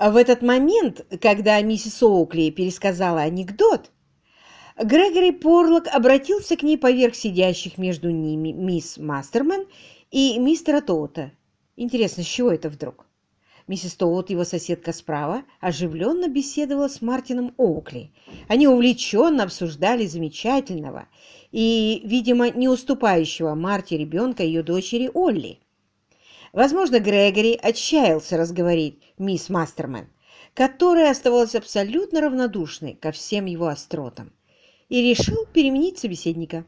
В этот момент, когда миссис Оукли пересказала анекдот, Грегори Порлок обратился к ней поверх сидящих между ними мисс Мастермен и мистера Тоута. Интересно, с чего это вдруг? Миссис Тоут, его соседка справа, оживленно беседовала с Мартином Оукли. Они увлеченно обсуждали замечательного и, видимо, не уступающего Марте ребенка ее дочери Олли. Возможно, Грегори отчаялся разговорить мисс Мастермен, которая оставалась абсолютно равнодушной ко всем его остротам, и решил переменить собеседника.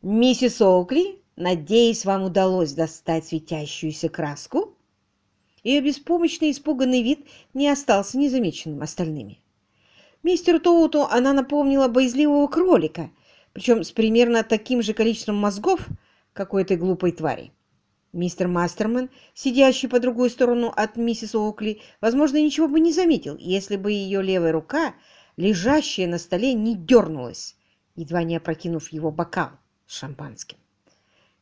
«Миссис Оукли, надеюсь, вам удалось достать светящуюся краску?» Ее беспомощный испуганный вид не остался незамеченным остальными. Мистеру Тоуту она напомнила боязливого кролика, причем с примерно таким же количеством мозгов, как у этой глупой твари. Мистер Мастерман, сидящий по другую сторону от миссис Оукли, возможно, ничего бы не заметил, если бы ее левая рука, лежащая на столе, не дернулась, едва не опрокинув его бокал с шампанским.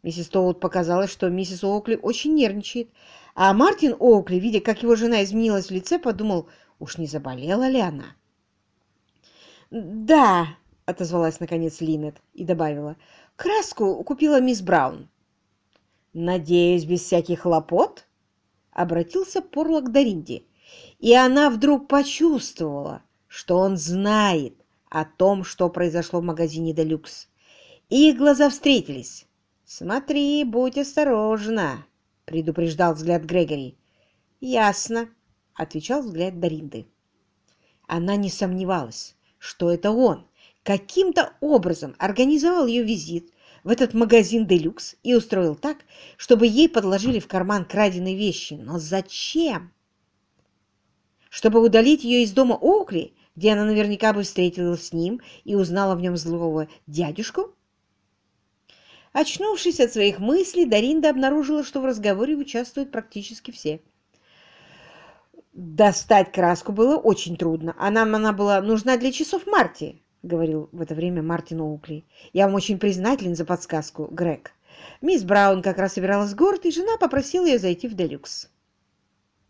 Миссис Тоут показалось, что миссис Оукли очень нервничает, а Мартин Оукли, видя, как его жена изменилась в лице, подумал, уж не заболела ли она. «Да», — отозвалась наконец Линнет и добавила, — «краску купила мисс Браун». «Надеюсь, без всяких хлопот?» — обратился Порлок к Даринде. И она вдруг почувствовала, что он знает о том, что произошло в магазине «Делюкс». их глаза встретились. «Смотри, будь осторожна!» — предупреждал взгляд Грегори. «Ясно», — отвечал взгляд Даринды. Она не сомневалась, что это он каким-то образом организовал ее визит в этот магазин «Делюкс» и устроил так, чтобы ей подложили в карман краденые вещи. Но зачем? Чтобы удалить ее из дома Оукли, где она наверняка бы встретилась с ним и узнала в нем злого дядюшку? Очнувшись от своих мыслей, Даринда обнаружила, что в разговоре участвуют практически все. Достать краску было очень трудно, а нам она была нужна для часов Марти, говорил в это время Мартин Оукли. «Я вам очень признателен за подсказку, Грег. Мисс Браун как раз собиралась в город, и жена попросила ее зайти в Делюкс».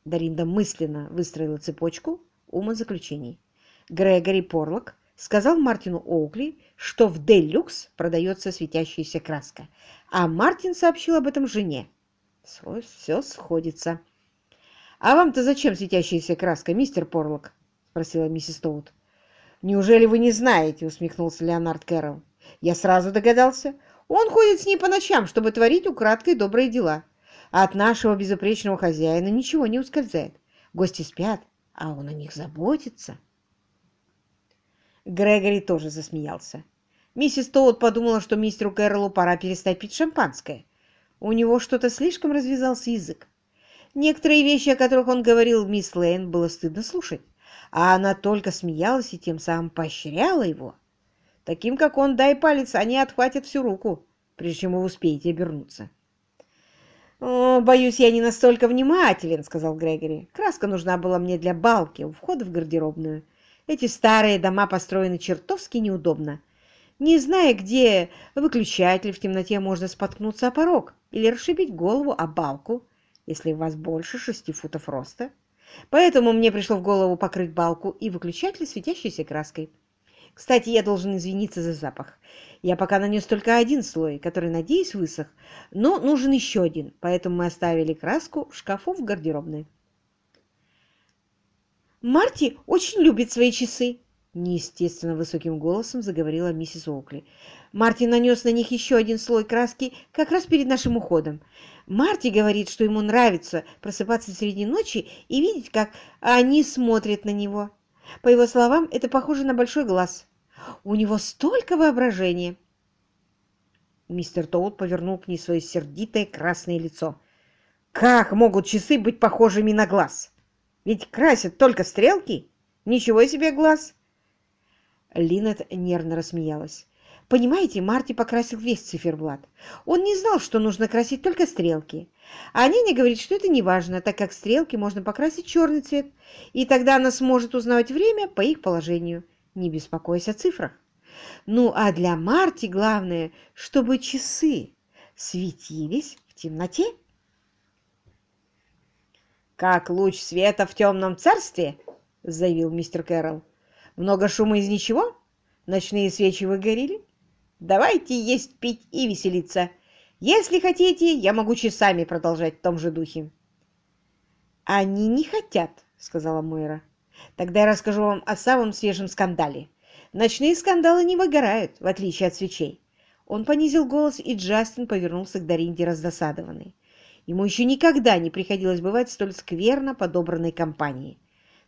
Даринда мысленно выстроила цепочку умозаключений. Грегори Порлок сказал Мартину Оукли, что в Делюкс продается светящаяся краска, а Мартин сообщил об этом жене. Все сходится. «А вам-то зачем светящаяся краска, мистер Порлок?» — спросила миссис Тоут. «Неужели вы не знаете?» — усмехнулся Леонард Кэрролл. «Я сразу догадался. Он ходит с ней по ночам, чтобы творить украдкой добрые дела. А от нашего безупречного хозяина ничего не ускользает. Гости спят, а он о них заботится». Грегори тоже засмеялся. Миссис Тоут подумала, что мистеру Кэрролу пора перестать пить шампанское. У него что-то слишком развязался язык. Некоторые вещи, о которых он говорил мисс Лейн, было стыдно слушать а она только смеялась и тем самым поощряла его. Таким, как он, дай палец, они отхватят всю руку, прежде чем вы успеете обернуться. «О, боюсь, я не настолько внимателен», — сказал Грегори. «Краска нужна была мне для балки у входа в гардеробную. Эти старые дома построены чертовски неудобно. Не зная, где выключатель, в темноте можно споткнуться о порог или расшибить голову о балку, если у вас больше шести футов роста». Поэтому мне пришло в голову покрыть балку и выключатель светящейся краской. Кстати, я должен извиниться за запах. Я пока нанес только один слой, который, надеюсь, высох, но нужен еще один, поэтому мы оставили краску в шкафу в гардеробной. «Марти очень любит свои часы», — неестественно высоким голосом заговорила миссис Оукли. Марти нанес на них еще один слой краски как раз перед нашим уходом. Марти говорит, что ему нравится просыпаться среди ночи и видеть, как они смотрят на него. По его словам, это похоже на большой глаз. У него столько воображения. Мистер Тоут повернул к ней свое сердитое красное лицо. «Как могут часы быть похожими на глаз? Ведь красят только стрелки. Ничего себе глаз!» Линет нервно рассмеялась. Понимаете, Марти покрасил весь циферблат. Он не знал, что нужно красить только стрелки. А няня говорит, что это не важно, так как стрелки можно покрасить черный цвет, и тогда она сможет узнавать время по их положению, не беспокоясь о цифрах. Ну, а для Марти главное, чтобы часы светились в темноте. «Как луч света в темном царстве?» — заявил мистер Кэрролл. «Много шума из ничего? Ночные свечи выгорели? Давайте есть, пить и веселиться. Если хотите, я могу часами продолжать в том же духе». «Они не хотят», — сказала Мойра. «Тогда я расскажу вам о самом свежем скандале. Ночные скандалы не выгорают, в отличие от свечей». Он понизил голос, и Джастин повернулся к Даринде раздосадованный. Ему еще никогда не приходилось бывать столь скверно подобранной компании.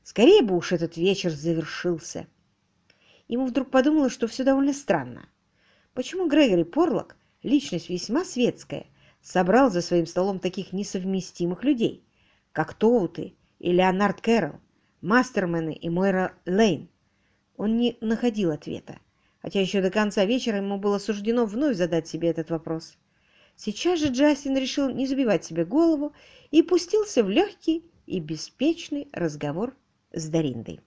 Скорее бы уж этот вечер завершился. Ему вдруг подумалось, что все довольно странно. Почему Грегори Порлок, личность весьма светская, собрал за своим столом таких несовместимых людей, как Тоуты и Леонард Кэрролл, Мастермены и Мойра Лейн? Он не находил ответа, хотя еще до конца вечера ему было суждено вновь задать себе этот вопрос. Сейчас же Джастин решил не забивать себе голову и пустился в легкий и беспечный разговор с Дариндой.